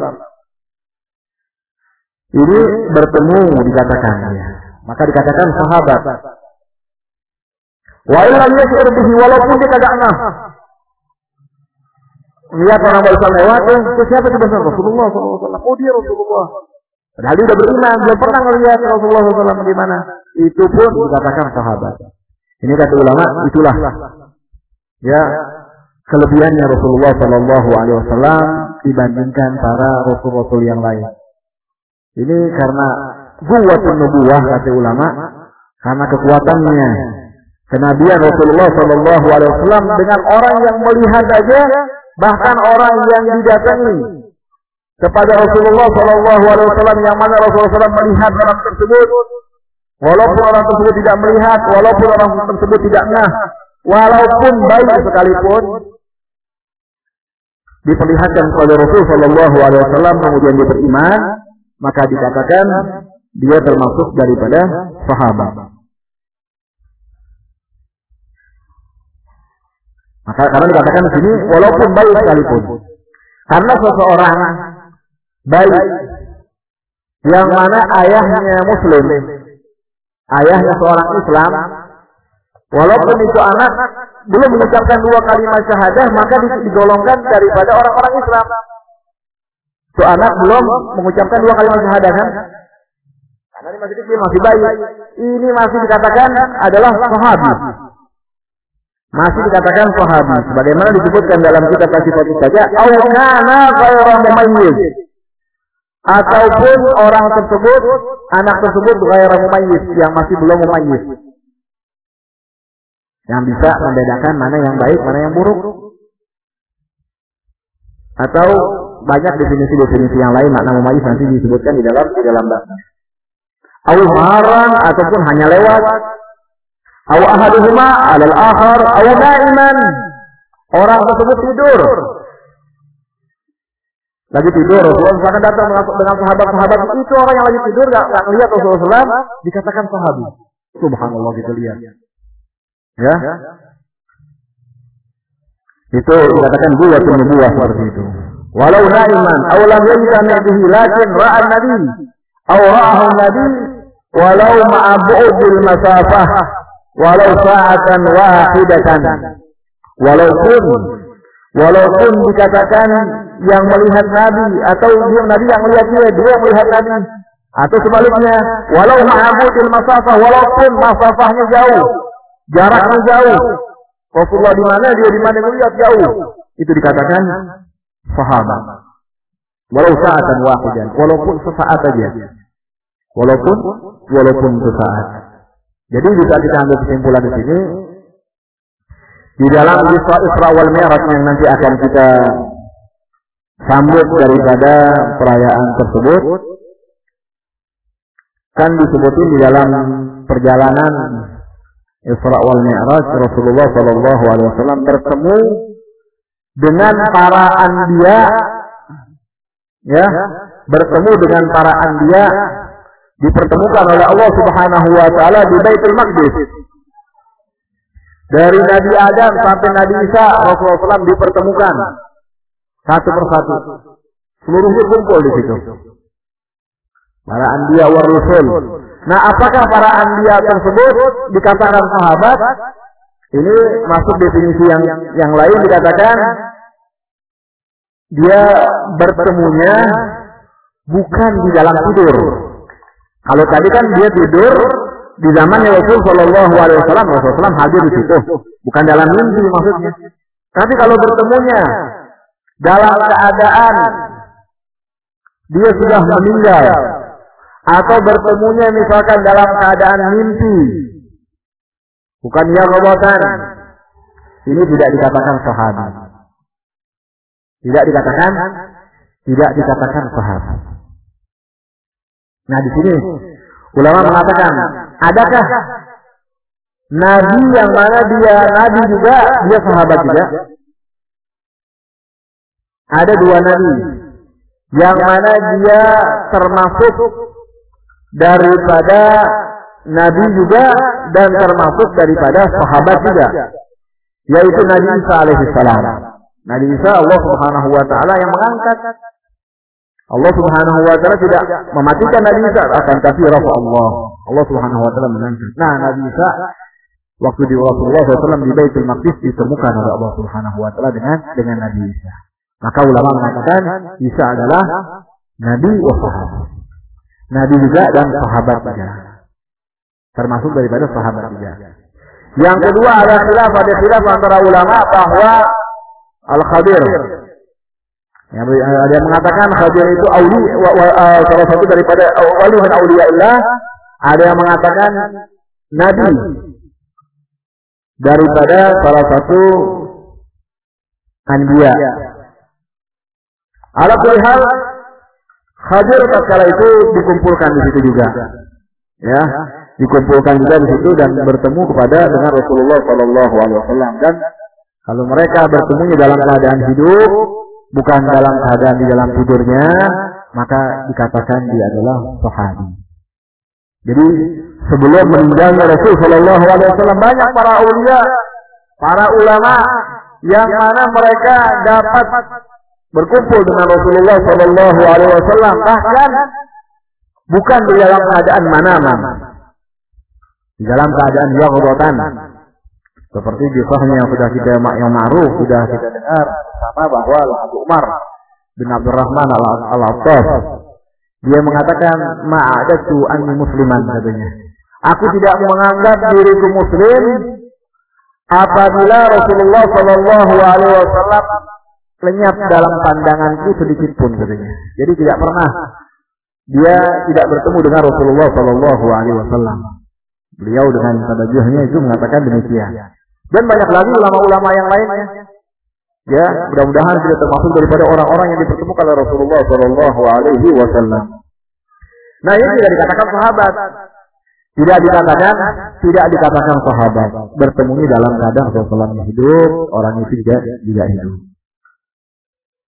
Speaker 1: Ini bertemu dikatakan ya. Maka dikatakan sahabat. Wa walaupun dia kagak. Lihat orang barusan lewat, eh, siapa itu besar Rasulullah SAW. Oh dia Rasulullah. Padahal dia udah beriman, belum pernah melihat Rasulullah SAW di mana. Itu pun dikatakan sahabat. Ini kata ulama, itulah ya kelebihannya Rasulullah Shallallahu Alaihi Wasallam dibandingkan para rasul-rasul yang lain. Ini karena kuwatun nubuwah kata ulama, karena kekuatannya kenabian Rasulullah Shallallahu Alaihi Wasallam dengan orang yang melihat aja, bahkan orang yang didatangi kepada Rasulullah Shallallahu Alaihi Wasallam yang mana Rasulullah SAW melihat orang tersebut, walaupun orang tersebut tidak melihat, walaupun orang tersebut tidak nah, walaupun baik sekalipun, diperlihatkan kepada Rasul Shallallahu Alaihi Wasallam kemudian dia beriman, maka dikatakan dia termasuk daripada sahabat. Maka karena dikatakan di sini walaupun baik sekalipun. Karena seseorang baik yang mana ayahnya muslim, ayahnya seorang Islam, walaupun itu anak belum mengucapkan dua kalimat syahadah, maka digolongkan daripada orang-orang Islam. Itu anak belum mengucapkan dua kalimat syahadah kan? Karena ini masih masih bayi. Ini masih dikatakan adalah sahabi. Masih dikatakan sahabi. Sebagaimana disebutkan dalam kitab sifat saja. Aukana ghaira mumayyiz. Ataupun orang tersebut, anak tersebut ghaira mumayyiz. Yang masih belum mumayyiz. Yang bisa membedakan mana yang baik, mana yang buruk. Atau banyak definisi-definisi yang lain makna mumayyiz nanti disebutkan di dalam di dalam bahasa. Au maran ataupun hanya lewat. Au ahaduhuma alal akhar au naiman. Orang tersebut tidur. Lagi tidur, Rasulullah misalkan datang dengan sahabat-sahabat itu orang yang lagi tidur gak, gak lihat Rasulullah SAW dikatakan sahabat. Subhanallah gitu lihat. Ya. Itu dikatakan buah buah seperti itu. Walau naiman, aw lam yajtami lakin ra'a nabi aw ra'ahu nabi walau ma'a bu'dil masafah walau sa'atan wahidatan. Walaupun walaupun dikatakan yang melihat nabi atau dia nabi yang melihat dia, dia melihat nabi atau sebaliknya walau ma'a bu'dil masafah walaupun masafahnya jauh jaraknya jauh Rasulullah di mana dia di mana melihat jauh itu dikatakan sahabat. Walau saatan wahidan, walaupun sesaat saja. Walaupun walaupun sesaat. Jadi bisa kita ambil kesimpulan di sini di dalam Isra, Isra wal Mi'raj yang nanti akan kita sambut daripada perayaan tersebut kan disebutin di dalam perjalanan Isra wal Mi'raj Rasulullah wasallam bertemu dengan para anbiya ya bertemu dengan para anbiya dipertemukan oleh Allah Subhanahu wa taala di Baitul Maqdis. Dari Nabi Adam sampai Nabi Isa Rasulullah SAW dipertemukan satu persatu. Seluruhnya kumpul di situ. Para anbiya wa rusul. Nah, apakah para anbiya tersebut dikatakan sahabat? Ini masuk definisi yang yang lain dikatakan dia bertemunya bukan di dalam tidur. Kalau tadi kan dia tidur di zaman Rasul Shallallahu Alaihi Wasallam, Rasulullah hadir di situ, bukan dalam mimpi maksudnya. Tapi kalau bertemunya dalam keadaan dia sudah meninggal atau bertemunya misalkan dalam keadaan mimpi Bukan yang robotan. Ini tidak dikatakan sahabat. Tidak dikatakan tidak dikatakan sahabat. Nah di sini ulama mengatakan, adakah nabi yang mana dia nabi juga dia sahabat juga? Ada dua nabi yang mana dia termasuk daripada Nabi juga dan termasuk daripada sahabat juga. yaitu Nabi Isa alaihi salam. Nabi Isa Allah Subhanahu wa taala yang mengangkat. Allah Subhanahu wa taala tidak mematikan Nabi Isa akan tapi rafa Allah. Allah Subhanahu wa taala mengangkat. Nah, Nabi Isa waktu di Rasulullah SAW di Baitul Maqdis ditemukan oleh Allah Subhanahu wa taala dengan dengan Nabi Isa. Maka ulama mengatakan Isa adalah nabi wa sahabat. Nabi juga dan sahabat juga. Termasuk daripada sahabat juga. Yang kedua ada khilaf, ada khilaf antara ulama bahwa Al-Khadir. Yang ada yang mengatakan Khadir itu auli, wa, wa, uh, salah satu daripada dan Allah. Ada yang mengatakan nabi daripada salah satu anbiya. Ala hal Khadir tatkala itu dikumpulkan di situ juga. Ya, dikumpulkan juga di situ dan bertemu kepada dengan Rasulullah Shallallahu Alaihi Wasallam dan kalau mereka bertemu dalam keadaan hidup bukan dalam keadaan di dalam tidurnya maka dikatakan dia adalah sahabi. Jadi sebelum meninggalnya Rasul Shallallahu Alaihi Wasallam banyak para ulia, para ulama yang mana mereka dapat berkumpul dengan Rasulullah Shallallahu Alaihi Wasallam bahkan bukan di dalam keadaan mana mana di dalam keadaan yaghdatan seperti di sahnya yang sudah kita yang ma'ruf sudah kita dengar sama bahwa Abu Umar bin Abdurrahman al-Attas dia mengatakan ma'adatu anni musliman katanya aku tidak menganggap diriku muslim apabila Rasulullah Shallallahu alaihi wasallam lenyap dalam pandanganku sedikit pun katanya. Jadi tidak pernah dia tidak bertemu dengan Rasulullah Shallallahu Alaihi Wasallam. Beliau dengan tadajjuhnya itu mengatakan demikian. Dan banyak lagi ulama-ulama yang lainnya. Ya, mudah-mudahan tidak termasuk daripada orang-orang yang dipertemukan oleh Rasulullah Shallallahu Alaihi Wasallam. Nah ini tidak dikatakan sahabat, tidak dikatakan, tidak dikatakan sahabat. Bertemu dalam keadaan Rasulullah hidup, orang itu juga tidak hidup.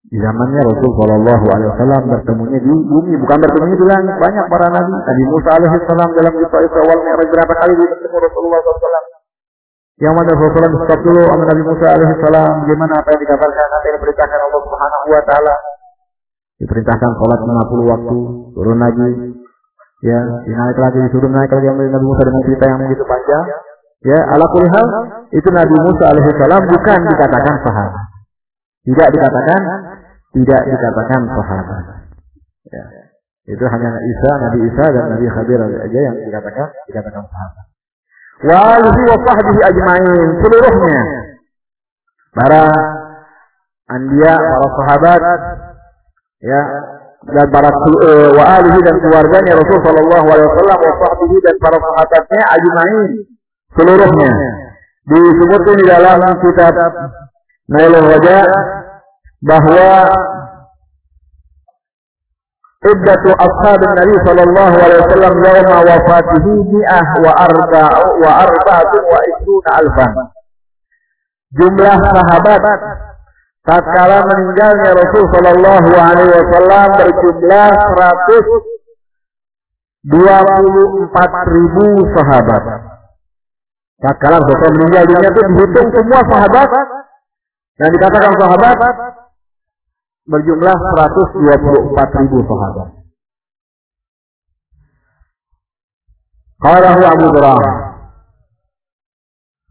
Speaker 1: Di zamannya Rasul Shallallahu Alaihi Wasallam bertemunya di bumi, bukan bertemunya di langit. Banyak para nabi. Nabi Musa alaihissalam dalam kisah Isra berapa kali bertemu Rasulullah SAW. Yang mana Rasulullah SAW dulu sama Nabi Musa alaihissalam. Bagaimana apa yang dikabarkan, apa yang diperintahkan Allah Subhanahu Wa Taala. Diperintahkan sholat 50 waktu, turun lagi, ya, naik lagi, disuruh naik lagi yang Nabi Musa dengan cerita yang begitu panjang. Ya, ala kulihal, itu Nabi Musa alaihissalam bukan dikatakan sahabat. Tidak dikatakan tidak dikatakan sahabat. Ya. Itu hanya Isa, Nabi Isa dan Nabi Khadir aja yang dikatakan dikatakan sahabat. Wa alihi wa sahbihi ajmain seluruhnya. Para anbiya, para sahabat ya dan para uh, wa alihi dan keluarganya Rasul sallallahu alaihi wasallam wa sahbihi dan para sahabatnya ajmain seluruhnya disebutkan di dalam kitab Nailul Raja bahwa Nabi sallallahu alaihi wasallam yauma wafatihi mi'ah wa arba wa arba'atun wa isruna alfan. Jumlah sahabat tatkala meninggalnya Rasul sallallahu alaihi wasallam berjumlah 124 ribu sahabat. Tatkala Rasul meninggal dunia itu dihitung semua sahabat yang dikatakan sahabat berjumlah 124 ribu sahabat. Qalahu Abu Durah.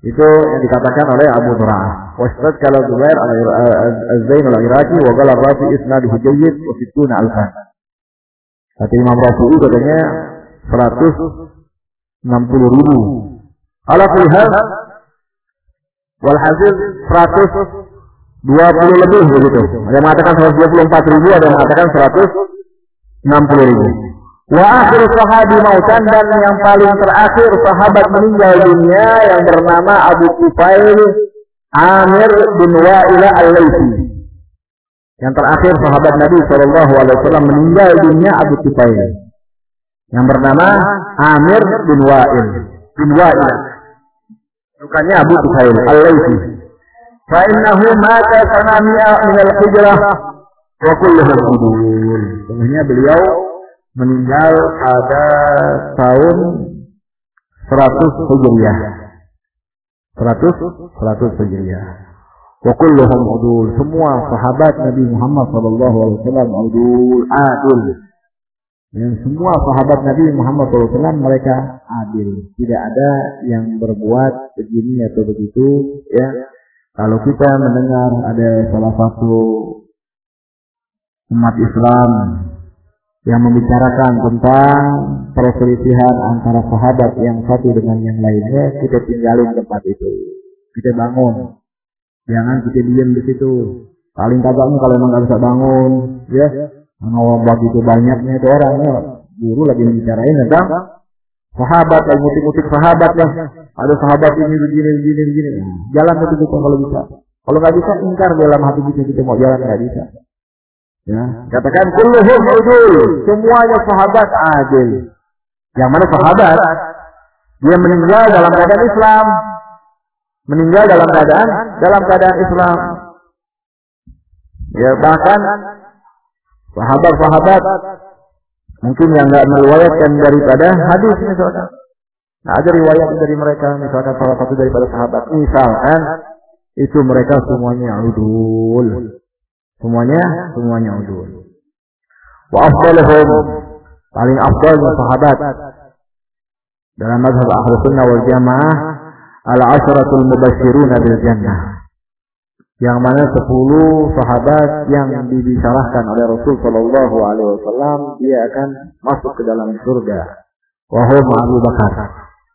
Speaker 1: Itu yang dikatakan oleh Abu Durah. Wastad kalau Zubair al-Zain al-Iraqi wa qala Rafi isnaduhu jayyid wa sittuna alfan. Kata Imam Rafi'i katanya 160 ribu. Ala kulli hal wal hasil 100 20 lebih begitu. Ada yang mengatakan 124 ribu, ada yang mengatakan 160 ribu. Wa akhir sahabi mautan dan yang paling terakhir sahabat meninggal dunia yang bernama Abu Tufail Amir bin Wa'ila al-Laythi. Yang terakhir sahabat Nabi Shallallahu Alaihi Wasallam meninggal dunia Abu Tufail yang bernama Amir bin Wa'il bin Wa'il. Bukannya Abu Tufail al-Laythi. فإنه مات سنة من الهجرة وكلهم قبول. Sebenarnya beliau meninggal pada tahun 100 Hijriah. 100 100 Hijriah. Wa kulluhum udul. Semua sahabat Nabi Muhammad sallallahu alaihi wasallam udul, adil. Dan semua sahabat Nabi Muhammad SAW mereka adil. Tidak ada yang berbuat begini atau begitu. Ya, kalau kita mendengar ada salah satu umat Islam yang membicarakan tentang perselisihan antara sahabat yang satu dengan yang lainnya, kita tinggalin tempat itu. Kita bangun. Jangan kita diam di situ. Paling kagaknya kalau emang nggak bisa bangun, ya. Karena begitu banyaknya itu orang, ya. Guru lagi membicarain tentang sahabat, lagi mutik-mutik sahabat ya. Ada sahabat ini begini, begini, begini. Jalan itu kita kalau bisa. Kalau nggak bisa, ingkar dalam hati kita kita mau jalan nggak bisa. Ya, katakan kulluhum udul, semuanya sahabat adil. Yang mana sahabat? Dia meninggal dalam keadaan Islam. Meninggal dalam keadaan dalam keadaan Islam. Ya bahkan sahabat-sahabat mungkin yang nggak meriwayatkan daripada hadis misalkan. Nah, ada riwayat dari mereka misalkan salah satu daripada sahabat misalkan itu mereka semuanya udul. Semuanya semuanya udul. Wa afdaluhum paling afdalnya sahabat dalam mazhab Ahlus Sunnah wal Jamaah al ashratul mubashshirun bil jannah. Yang mana sepuluh sahabat yang dibicarakan oleh Rasul Shallallahu Alaihi Wasallam dia akan masuk ke dalam surga. Wahum Abu Bakar.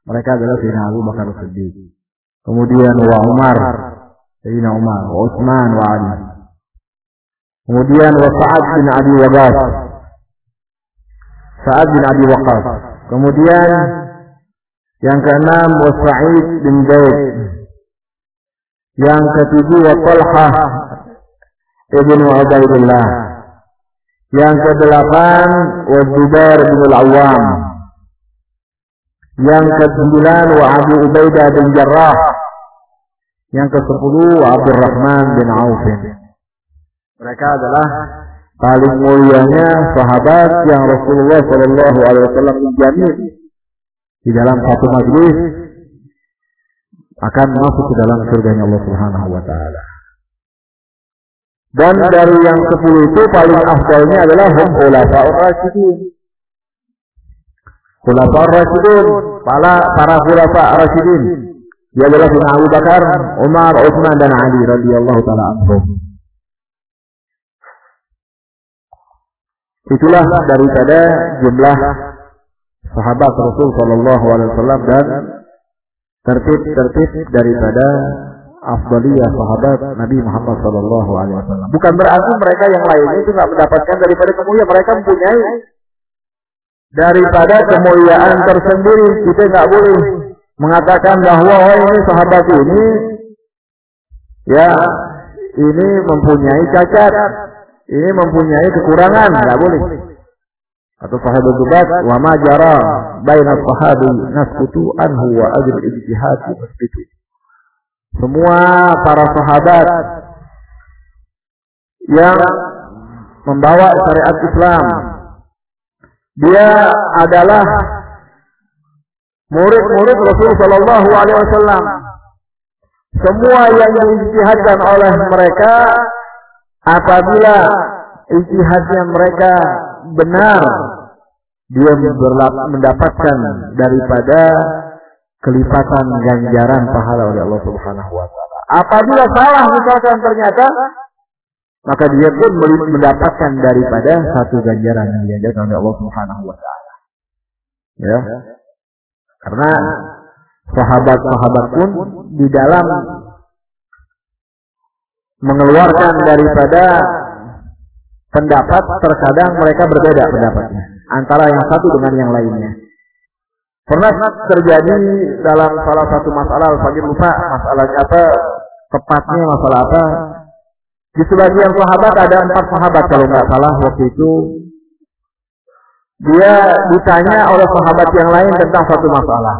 Speaker 1: Mereka adalah Sayyidina Abu Bakar Siddiq. Kemudian wa Umar, Sayyidina Umar, wa Utsman wa Ali. Kemudian wa Sa'ad bin Abi Waqqas. Sa'ad bin Abi Waqqas. Kemudian yang keenam wa Sa'id bin Zaid. Yang ketujuh wa Talhah ibn Ubaidillah. Yang kedelapan wa Zubair bin Al-Awwam. Yang kesembilan wa Abu Ubaidah bin Jarrah. Yang kesepuluh wa Abdurrahman bin Auf. Mereka adalah paling mulianya sahabat yang Rasulullah Shallallahu Alaihi Wasallam menjamin di dalam satu majlis akan masuk ke dalam surganya Allah Subhanahu Wa Taala. Dan dari yang sepuluh itu paling afdalnya adalah hum khulafaur rasyidin. Khulafaur rasyidin, para para khulafa rasyidin. Dia adalah Abu Bakar, Umar, Utsman dan Ali radhiyallahu taala anhum. Itulah daripada jumlah sahabat Rasul Shallallahu Alaihi Wasallam dan tertib-tertib daripada afdaliyah sahabat Nabi Muhammad Shallallahu Alaihi Wasallam. Bukan berarti mereka yang lainnya itu nggak mendapatkan daripada kemuliaan. Mereka mempunyai daripada kemuliaan tersendiri. Kita nggak boleh mengatakan bahwa oh ini sahabat ini ya ini mempunyai cacat ini mempunyai kekurangan, nggak boleh. Atau sahabat debat, wa ma jara baina sahabi naskutu anhu wa ajr ijtihad nasbitu. Semua para sahabat yang membawa syariat Islam dia adalah murid-murid Rasul Shallallahu Alaihi Wasallam. Semua yang diijtihadkan oleh mereka apabila ijtihadnya mereka benar dia mendapatkan daripada kelipatan ganjaran pahala oleh Allah Subhanahu wa taala. Apabila salah misalkan ternyata maka dia pun mendapatkan daripada satu ganjaran yang diajarkan oleh Allah Subhanahu wa taala. Ya. Karena sahabat-sahabat pun di dalam mengeluarkan daripada pendapat terkadang mereka berbeda pendapatnya antara yang satu dengan yang lainnya. Pernah terjadi dalam salah satu masalah, saya lupa masalahnya apa, tepatnya masalah apa. Di sebagian sahabat ada empat sahabat kalau nggak salah waktu itu. Dia ditanya oleh sahabat yang lain tentang satu masalah.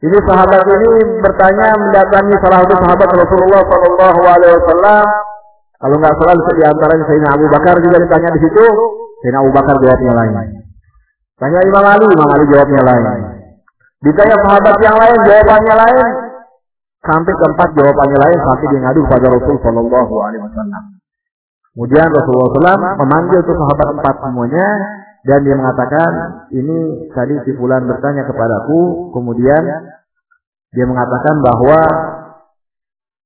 Speaker 1: Ini sahabat ini bertanya mendatangi salah satu sahabat Rasulullah Shallallahu Alaihi Wasallam. Kalau nggak salah di antaranya Sayyidina Abu Bakar juga ditanya di situ. Sayyidina Abu Bakar jawabnya lain. Tanya Imam Ali, Imam Ali jawabnya lain. Ditanya sahabat yang lain, jawabannya lain. Sampai keempat jawabannya lain sampai dia ngadu kepada Rasul Shallallahu Alaihi Wasallam. Kemudian Rasulullah SAW memanggil tuh sahabat empat semuanya dan dia mengatakan ini tadi si fulan bertanya kepadaku kemudian dia mengatakan bahwa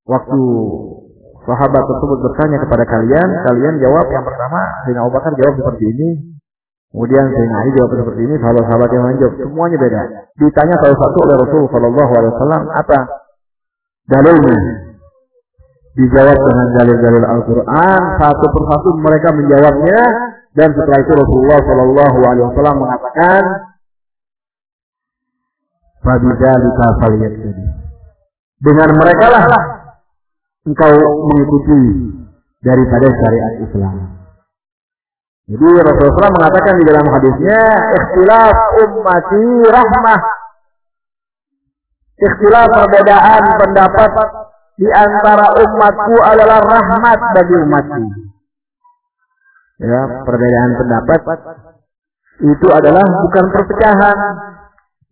Speaker 1: waktu sahabat tersebut bertanya kepada kalian kalian jawab yang pertama Sayyidina Abu Bakar jawab seperti ini. Kemudian Sayyidina Ali jawab seperti ini sahabat-sahabat yang jawab semuanya beda. Ditanya salah satu oleh Rasul Shallallahu Alaihi Wasallam apa dalilnya? Dijawab dengan dalil-dalil Al-Quran satu persatu mereka menjawabnya. Dan setelah itu Rasulullah Shallallahu Alaihi Wasallam mengatakan Fabidalika falyaktadi. Dengan mereka lah engkau mengikuti daripada syariat Islam. Jadi Rasulullah mengatakan di dalam hadisnya, ikhtilaf ummati rahmah. Ikhtilaf perbedaan pendapat di antara umatku adalah rahmat bagi umatku. Ya, perbedaan pendapat itu adalah bukan perpecahan,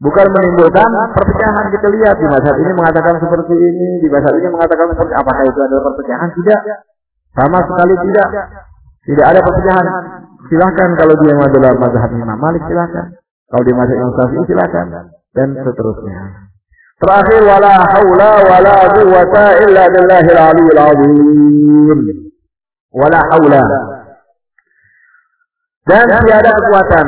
Speaker 1: bukan menimbulkan perpecahan. Kita lihat di masa ini mengatakan seperti ini, di masa ini mengatakan seperti apakah itu adalah perpecahan? Tidak, sama sekali tidak. Tidak ada perpecahan. Silahkan kalau dia adalah mazhab Imam Malik silahkan. Kalau di mazhab Imam Syafi'i silahkan dan seterusnya. Terakhir wala haula wala quwwata illa billahil aliyil azim. Wala haula. Dan tiada kekuatan.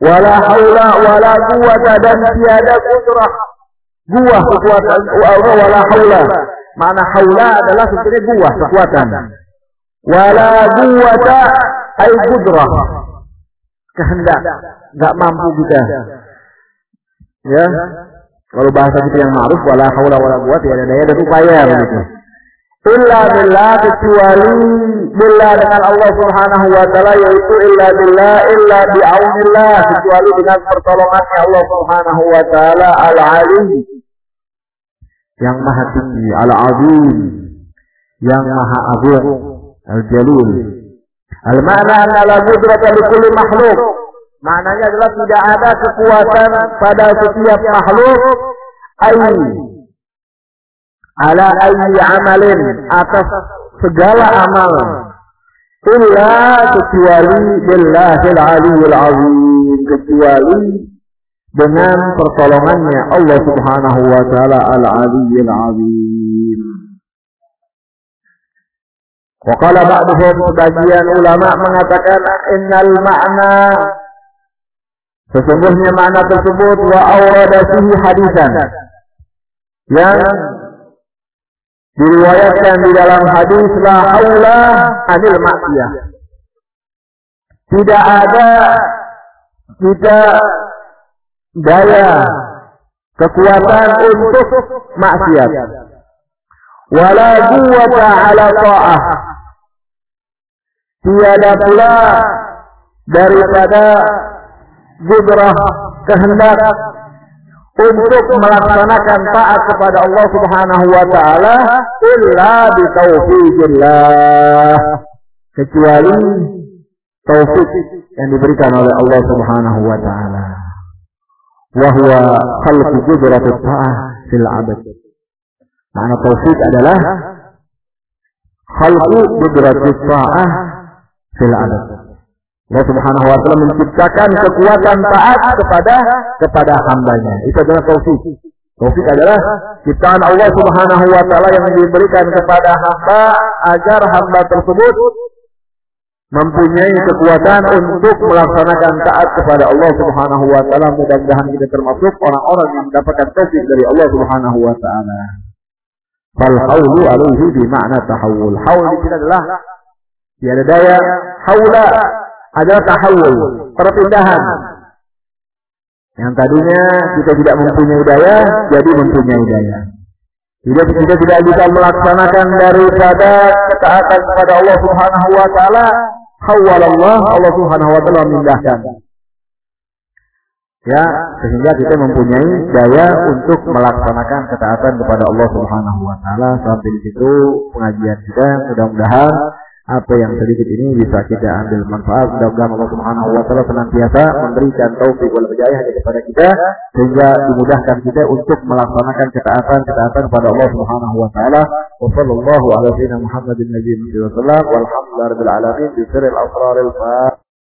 Speaker 1: Wala haula wala quwwata dan tiada kudrah. Gua kekuatan wala haula. Mana haula adalah sebenarnya gua kekuatan. Wala quwwata ay kudrah. Kehendak. Enggak mampu kita. Ya, kalau bahasa kita yang ma'ruf wala haula wala quwwata tiada daya dan upaya begitu. Illa billah kecuali billah dengan Allah Subhanahu wa taala yaitu illa billah illa bi'aunillah kecuali dengan pertolongannya Allah Subhanahu wa taala al-alim yang maha tinggi al-azim yang maha agung al-jalil al-ma'na anna la qudrata makhluk Maknanya adalah tidak ada kekuatan pada setiap makhluk. Ai ala ayyi amalin atas segala amal. Illa kecuali billahil aliyul azim. Kecuali dengan pertolongannya Allah Subhanahu wa taala al aliyul azim. Wakala ba'duhum sebagian ulama mengatakan innal ma'na Sesungguhnya makna tersebut wa awrada fihi hadisan yang diriwayatkan di dalam hadis la haula anil maksiyah. Tidak ada kita daya kekuatan untuk maksiat. Wala quwwata ala ta'ah. Tiada pula daripada gudrah kehendak untuk melaksanakan taat kepada Allah Subhanahu wa taala illa bi taufiqillah kecuali taufik yang diberikan oleh Allah Subhanahu wa taala. Wa huwa khalqu qudratus ta'ah fil 'abad. Makna taufik adalah khalqu qudratus ta'ah fil 'abad Allah Subhanahu wa taala menciptakan kekuatan taat kepada kepada hambanya. Itu adalah taufik. Taufik adalah ciptaan Allah Subhanahu wa taala yang diberikan kepada hamba agar hamba tersebut mempunyai kekuatan untuk melaksanakan taat kepada Allah Subhanahu wa taala. Mudah-mudahan kita termasuk orang-orang yang mendapatkan taufik dari Allah Subhanahu wa taala. Fal haulu alaihi bi makna tahawul. Haul sini adalah tiada daya haula adalah tahawul, perpindahan. Yang tadinya kita tidak mempunyai daya, jadi mempunyai daya. Tidak kita tidak bisa melaksanakan daripada ketaatan kepada Allah Subhanahu wa taala, hawal Allah, Allah Subhanahu wa taala memindahkan. Ya, sehingga kita mempunyai daya untuk melaksanakan ketaatan kepada Allah Subhanahu wa taala. Sampai di situ pengajian kita mudah-mudahan apa yang sedikit ini bisa kita ambil manfaat. Mudah-mudahan Allah Subhanahu wa taala senantiasa memberikan taufik wal hidayah kepada kita sehingga dimudahkan kita untuk melaksanakan ketaatan-ketaatan kepada Allah Subhanahu wa taala. Wa sallallahu ala sayyidina Muhammadin nabiyyi wa sallam walhamdulillahi rabbil alamin bi sirril asraril